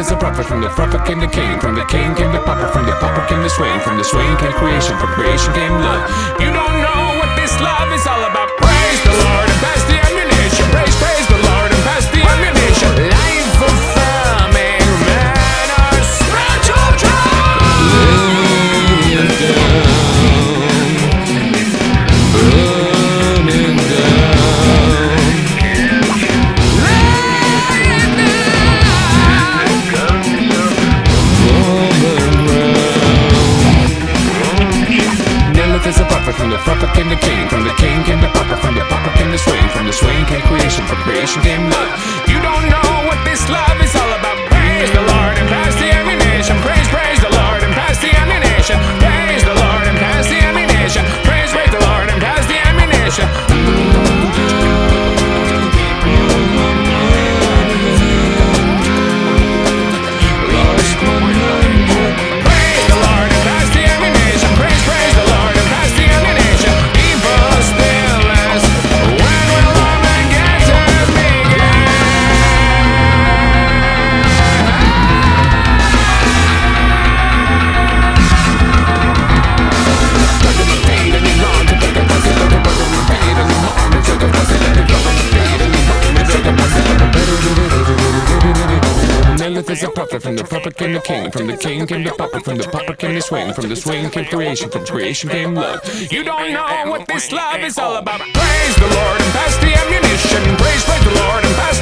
is a prophet From the prophet came the king From the king came the From the came the From the came creation From creation came love. You don't know what this love is all about. From the prophet came the king, from the king came the papa, from the papa came the swing, from the swing came creation, from creation came love. You don't know what this love is all is a prophet, from the prophet came the king, from the king came the papa, from the papa came the swing, from the swing came creation, from creation came love. You don't know what this love is all about. Praise the Lord and pass the ammunition. Praise, praise the Lord and pass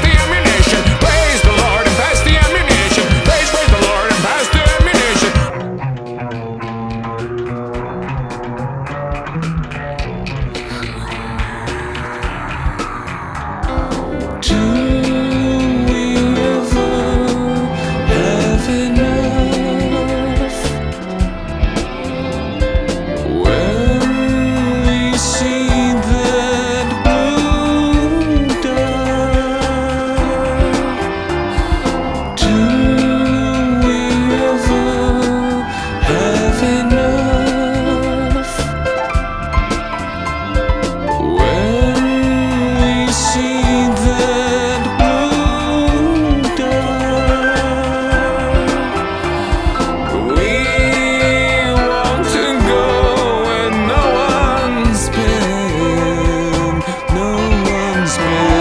spin.